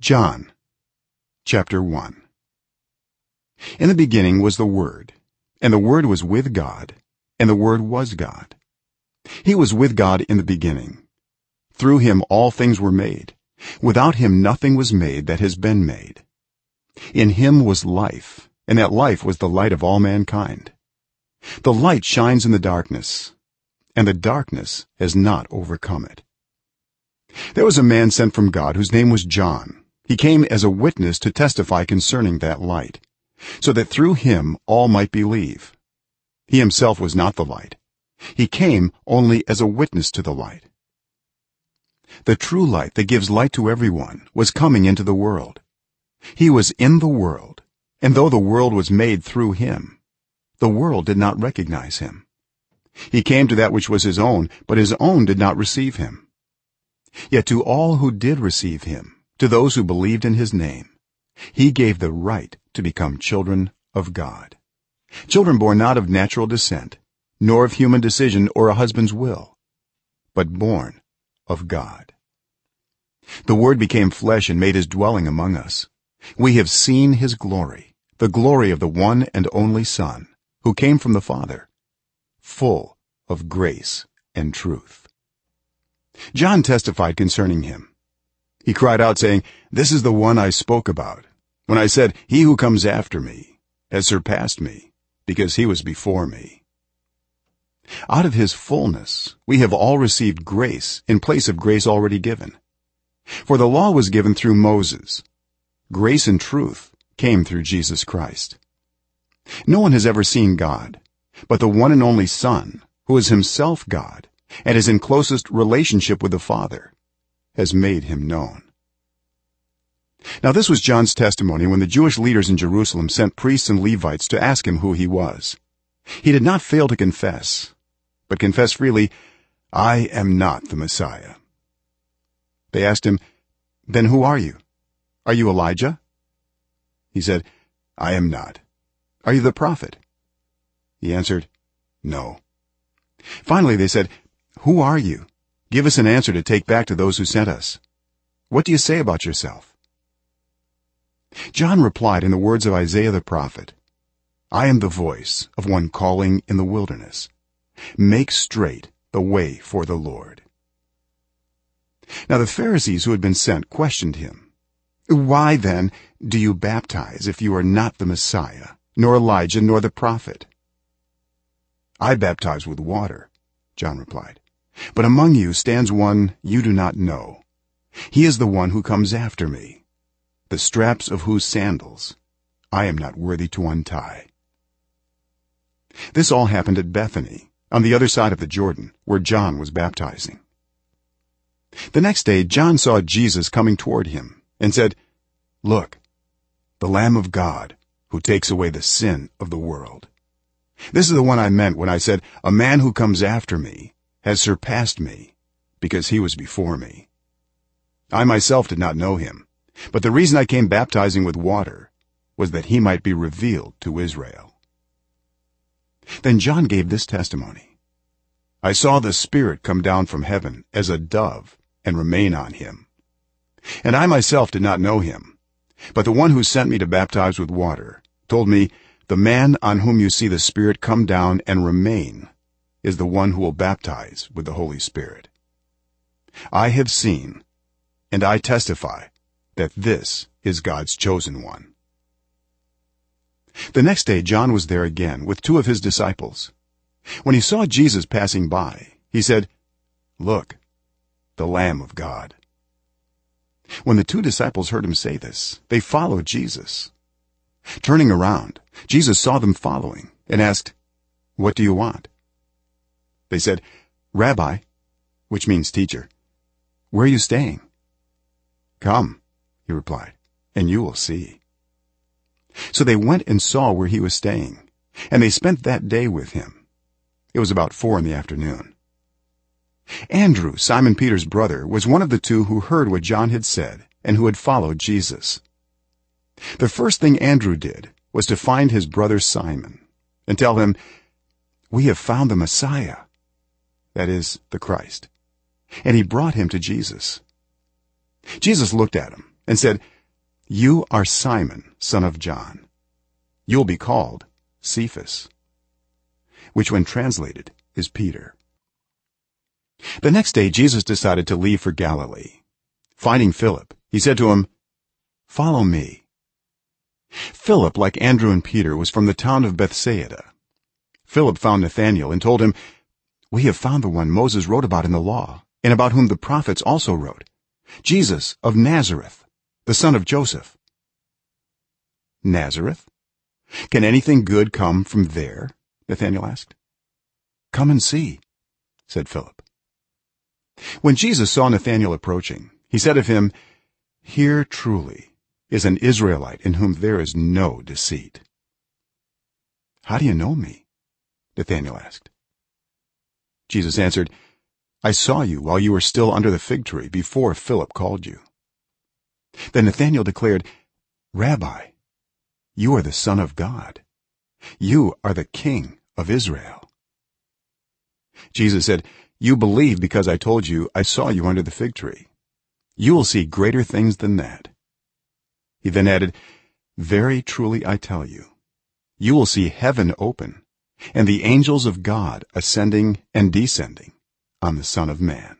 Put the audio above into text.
john chapter 1 in the beginning was the word and the word was with god and the word was god. He was with god in the beginning. Through him all things were made. Without him nothing was made that has been made. In him was life and that life was the light of all mankind. The light shines in the darkness and the darkness has not overcome it. There was a man sent from god whose name was john he came as a witness to testify concerning that light so that through him all might believe. He himself was not the light. He came only as a witness to the light. The true light that gives light to everyone was coming into the world. He was in the world and though the world was made through him the world did not recognize him. He came to that which was his own but his own did not receive him. Yet to all who did receive him to those who believed in his name. He gave the right to become children of god. Children born not of natural descent nor of human decision or a husband's will but born of god. The word became flesh and made his dwelling among us. We have seen his glory the glory of the one and only son who came from the father full of grace and truth. John testified concerning him he cried out saying this is the one i spoke about when i said he who comes after me has surpassed me because he was before me out of his fullness we have all received grace in place of grace already given. For the law was given through moses. Grace and truth came through jesus christ. No one has ever seen god but the one and only son who is himself god and is in closest relationship with the father has made him known. Now this was john's testimony when the jewish leaders in jerusalem sent priests and levites to ask him who he was. He did not fail to confess but confessed freely i am not the messiah. They asked him then who are you? Are you elijah? He said i am not. Are you the prophet? He answered no. Finally they said who are you give us an answer to take back to those who sent us. What do you say about yourself? John replied in the words of isaiah the prophet i am the voice of one calling in the wilderness. Make straight the way for the lord. Now the pharisees who had been sent questioned him why then do you baptize if you are not the messiah nor elijah nor the prophet? I baptize with water john replied but among you stands one you do not know. He is the one who comes after me. The straps of whose sandals i am not worthy to untie. This all happened at bethany on the other side of the jordan where john was baptizing. The next day john saw jesus coming toward him and said look the lamb of god who takes away the sin of the world. This is the one i meant when i said a man who comes after me has surpassed me because he was before me. I myself did not know him but the reason i came baptizing with water was that he might be revealed to israel. Then john gave this testimony. I saw the spirit come down from heaven as a dove and remain on him. And i myself did not know him but the one who sent me to baptize with water told me the man on whom you see the spirit come down and remain is the one who will baptize with the holy spirit. I have seen and i testify that this is god's chosen one. The next day john was there again with two of his disciples. When he saw jesus passing by he said look the lamb of god. When the two disciples heard him say this they followed jesus. Turning around jesus saw them following and asked what do you want they said rabbi which means teacher where are you staying? Come he replied and you will see. So they went and saw where he was staying and they spent that day with him. It was about 4 in the afternoon. Andrew simon peter's brother was one of the two who heard what john had said and who had followed jesus. The first thing andrew did was to find his brother simon and tell him we have found the messiah that is the christ. And he brought him to jesus. Jesus looked at him and said you are simon son of john. You will be called cephas which when translated is peter. The next day jesus decided to leave for galilee. Finding philip he said to him follow me. Philip like andrew and peter was from the town of bethsaida. Philip found nathanael and told him we have found the one moses wrote about in the law and about whom the prophets also wrote. Jesus of nazareth the son of joseph. Nazareth? Can anything good come from there? Nathanael asked. Come and see said philip. When jesus saw nathanael approaching he said of him here truly is an israelite in whom there is no deceit. How do you know me? Nathanael asked jesus answered i saw you while you were still under the fig tree before philip called you. Then nathanael declared rabbi you are the son of god. You are the king of israel. Jesus said you believe because i told you i saw you under the fig tree. You will see greater things than that. He then added very truly i tell you you will see heaven open and the angels of god ascending and descending on the son of man